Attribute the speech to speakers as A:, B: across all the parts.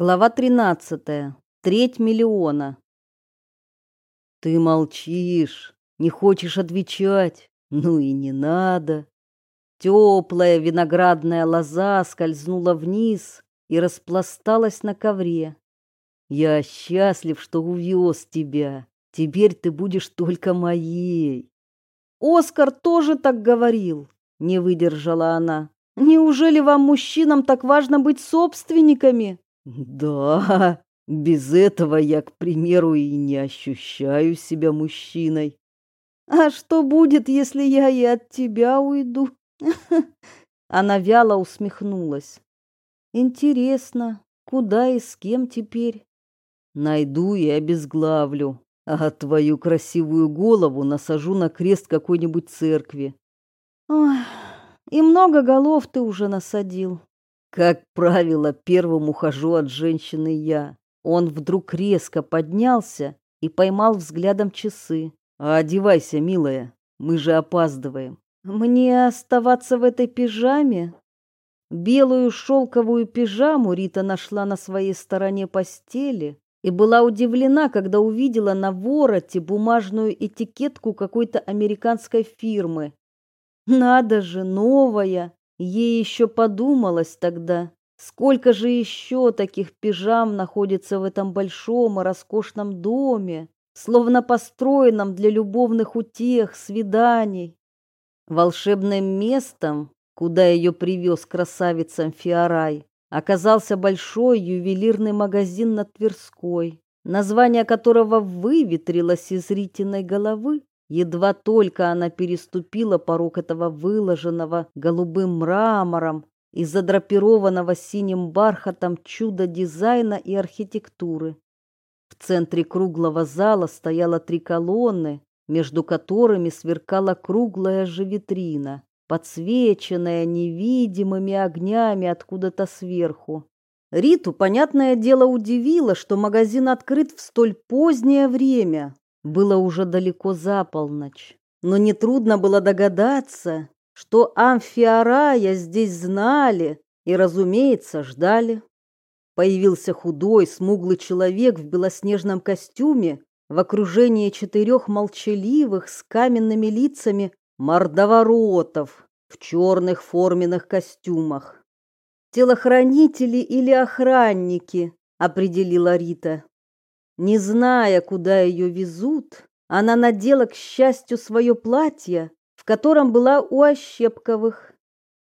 A: Глава 13. Треть миллиона. Ты молчишь, не хочешь отвечать. Ну и не надо. Теплая виноградная лоза скользнула вниз и распласталась на ковре. Я счастлив, что увез тебя. Теперь ты будешь только моей. Оскар тоже так говорил, не выдержала она. Неужели вам, мужчинам, так важно быть собственниками? Да, без этого я, к примеру, и не ощущаю себя мужчиной. А что будет, если я и от тебя уйду? Она вяло усмехнулась. Интересно, куда и с кем теперь? Найду и обезглавлю, а твою красивую голову насажу на крест какой-нибудь церкви. Ой, и много голов ты уже насадил. Как правило, первым ухожу от женщины я. Он вдруг резко поднялся и поймал взглядом часы. Одевайся, милая, мы же опаздываем. Мне оставаться в этой пижаме? Белую шелковую пижаму Рита нашла на своей стороне постели и была удивлена, когда увидела на вороте бумажную этикетку какой-то американской фирмы. Надо же, новая, Ей еще подумалось тогда, сколько же еще таких пижам находится в этом большом и роскошном доме, словно построенном для любовных утех, свиданий. Волшебным местом, куда ее привез красавица Фиорай, оказался большой ювелирный магазин на Тверской, название которого выветрилось из Ритиной головы Едва только она переступила порог этого выложенного голубым мрамором и задрапированного синим бархатом чуда дизайна и архитектуры. В центре круглого зала стояло три колонны, между которыми сверкала круглая же витрина, подсвеченная невидимыми огнями откуда-то сверху. Риту, понятное дело, удивило, что магазин открыт в столь позднее время, было уже далеко за полночь, но нетрудно было догадаться, что амфиарая здесь знали и, разумеется, ждали. Появился худой, смуглый человек в белоснежном костюме в окружении четырех молчаливых с каменными лицами мордоворотов в черных форменных костюмах. «Телохранители или охранники», — определила Рита. Не зная, куда ее везут, она надела, к счастью, свое платье, в котором была у Ощепковых.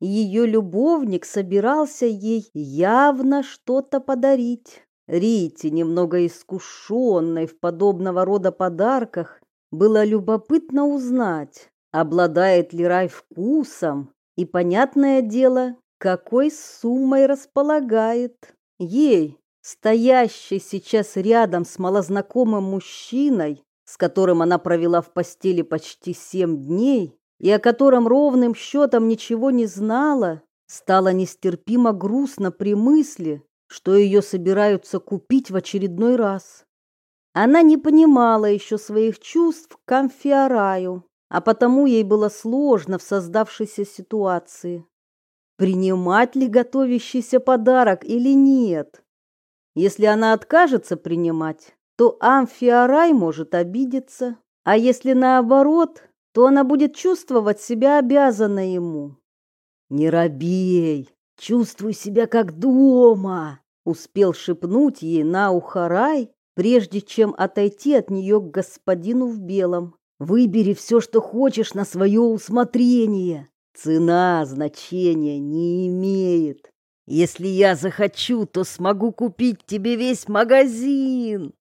A: Ее любовник собирался ей явно что-то подарить. Рите, немного искушенной в подобного рода подарках, было любопытно узнать, обладает ли рай вкусом и, понятное дело, какой суммой располагает. Ей, Стоящий сейчас рядом с малознакомым мужчиной, с которым она провела в постели почти семь дней и о котором ровным счетом ничего не знала, стало нестерпимо грустно при мысли, что ее собираются купить в очередной раз. Она не понимала еще своих чувств к Амфиараю, а потому ей было сложно в создавшейся ситуации. Принимать ли готовящийся подарок или нет? Если она откажется принимать, то Амфиарай может обидеться, а если наоборот, то она будет чувствовать себя обязанной ему. Не робей, чувствуй себя как дома, успел шепнуть ей на ухо Рай, прежде чем отойти от нее к господину в белом. Выбери все, что хочешь на свое усмотрение. Цена значения не имеет. Если я захочу, то смогу купить тебе весь магазин.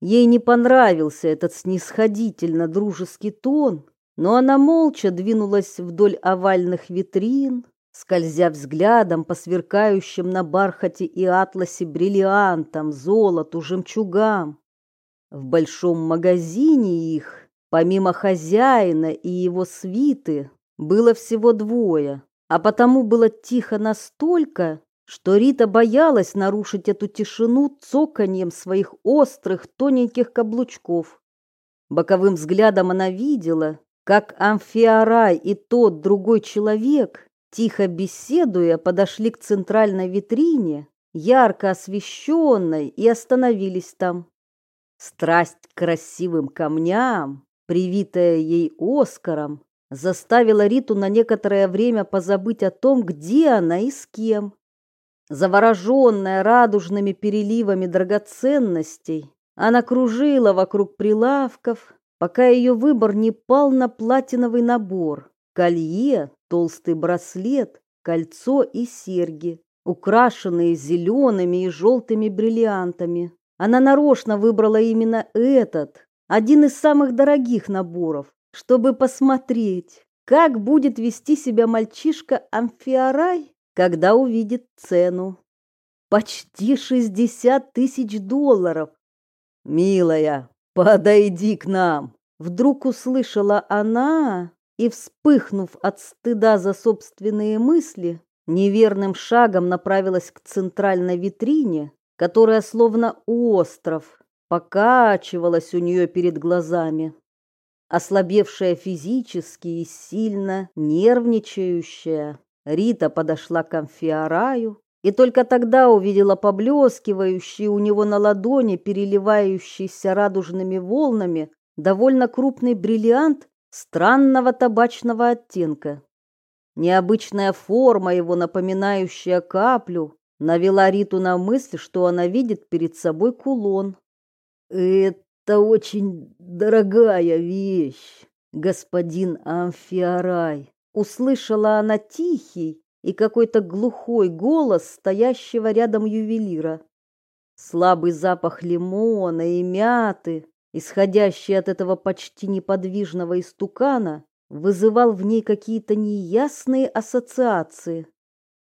A: Ей не понравился этот снисходительно дружеский тон, но она молча двинулась вдоль овальных витрин, скользя взглядом по сверкающим на бархате и атласе бриллиантам, золоту, жемчугам. В большом магазине их, помимо хозяина и его свиты, было всего двое а потому было тихо настолько, что Рита боялась нарушить эту тишину цоканьем своих острых тоненьких каблучков. Боковым взглядом она видела, как Амфиарай и тот другой человек, тихо беседуя, подошли к центральной витрине, ярко освещенной, и остановились там. Страсть к красивым камням, привитая ей Оскаром, заставила Риту на некоторое время позабыть о том, где она и с кем. Завороженная радужными переливами драгоценностей, она кружила вокруг прилавков, пока ее выбор не пал на платиновый набор, колье, толстый браслет, кольцо и серьги, украшенные зелеными и желтыми бриллиантами. Она нарочно выбрала именно этот, один из самых дорогих наборов, чтобы посмотреть, как будет вести себя мальчишка Амфиарай, когда увидит цену. Почти шестьдесят тысяч долларов. «Милая, подойди к нам!» Вдруг услышала она и, вспыхнув от стыда за собственные мысли, неверным шагом направилась к центральной витрине, которая словно остров покачивалась у нее перед глазами. Ослабевшая физически и сильно нервничающая, Рита подошла к Амфиараю и только тогда увидела поблескивающий у него на ладони, переливающийся радужными волнами, довольно крупный бриллиант странного табачного оттенка. Необычная форма его, напоминающая каплю, навела Риту на мысль, что она видит перед собой кулон. «Это очень дорогая вещь, господин Амфиарай», — услышала она тихий и какой-то глухой голос стоящего рядом ювелира. Слабый запах лимона и мяты исходящий от этого почти неподвижного истукана, вызывал в ней какие-то неясные ассоциации.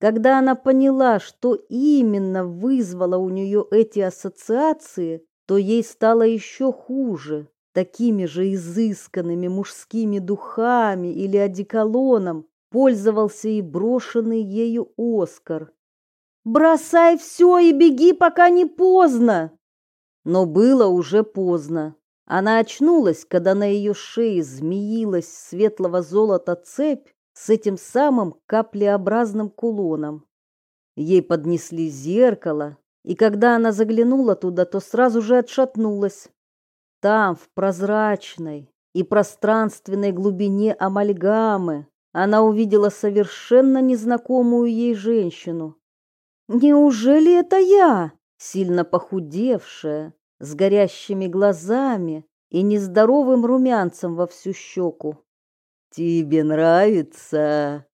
A: Когда она поняла, что именно вызвало у нее эти ассоциации, то ей стало еще хуже. Такими же изысканными мужскими духами или одеколоном пользовался и брошенный ею Оскар. «Бросай все и беги, пока не поздно!» Но было уже поздно. Она очнулась, когда на ее шее змеилась светлого золота цепь с этим самым каплеобразным кулоном. Ей поднесли зеркало, и когда она заглянула туда, то сразу же отшатнулась. Там, в прозрачной и пространственной глубине амальгамы, она увидела совершенно незнакомую ей женщину. «Неужели это я?» сильно похудевшая, с горящими глазами и нездоровым румянцем во всю щеку. «Тебе нравится?»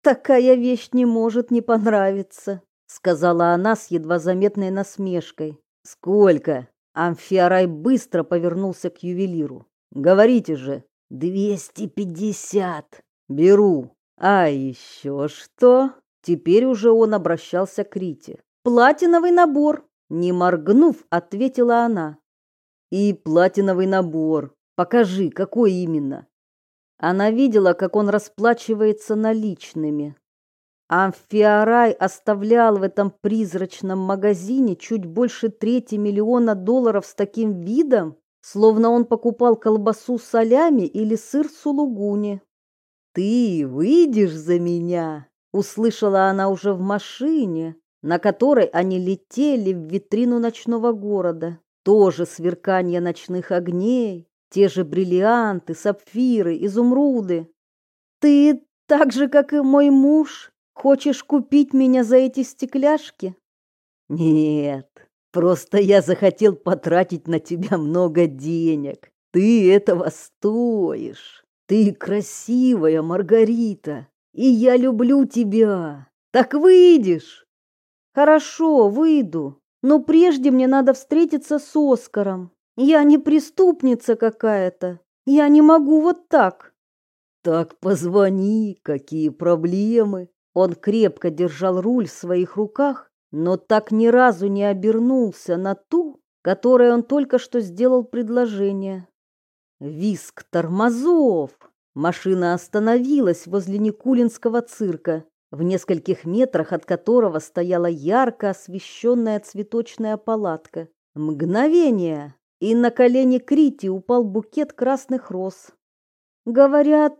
A: «Такая вещь не может не понравиться», — сказала она с едва заметной насмешкой. «Сколько?» Амфиарай быстро повернулся к ювелиру. «Говорите же!» «Двести пятьдесят!» «Беру!» «А еще что?» Теперь уже он обращался к Рите. Платиновый набор, не моргнув, ответила она. И платиновый набор. Покажи, какой именно. Она видела, как он расплачивается наличными. Амфиарай оставлял в этом призрачном магазине чуть больше трети миллиона долларов с таким видом, словно он покупал колбасу солями или сыр сулугуни. «Ты выйдешь за меня?» — услышала она уже в машине, на которой они летели в витрину ночного города. Тоже сверкание ночных огней, те же бриллианты, сапфиры, изумруды. Ты так же, как и мой муж, хочешь купить меня за эти стекляшки? Нет, просто я захотел потратить на тебя много денег. Ты этого стоишь. Ты красивая, Маргарита, и я люблю тебя. Так выйдешь? Хорошо, выйду, но прежде мне надо встретиться с Оскаром. Я не преступница какая-то. Я не могу вот так. Так позвони, какие проблемы? Он крепко держал руль в своих руках, но так ни разу не обернулся на ту, которой он только что сделал предложение. Виск тормозов. Машина остановилась возле Никулинского цирка в нескольких метрах от которого стояла ярко освещенная цветочная палатка. Мгновение, и на колени Крити упал букет красных роз. Говорят,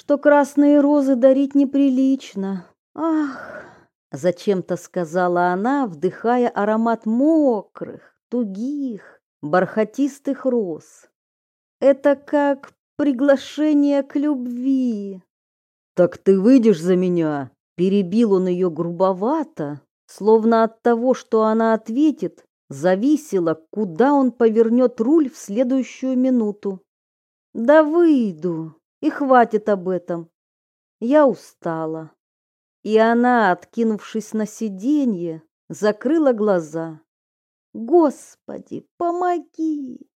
A: что красные розы дарить неприлично. Ах! Зачем-то сказала она, вдыхая аромат мокрых, тугих, бархатистых роз. Это как приглашение к любви. Так ты выйдешь за меня? Перебил он ее грубовато, словно от того, что она ответит, зависело, куда он повернет руль в следующую минуту. Да выйду, и хватит об этом. Я устала. И она, откинувшись на сиденье, закрыла глаза. Господи, помоги!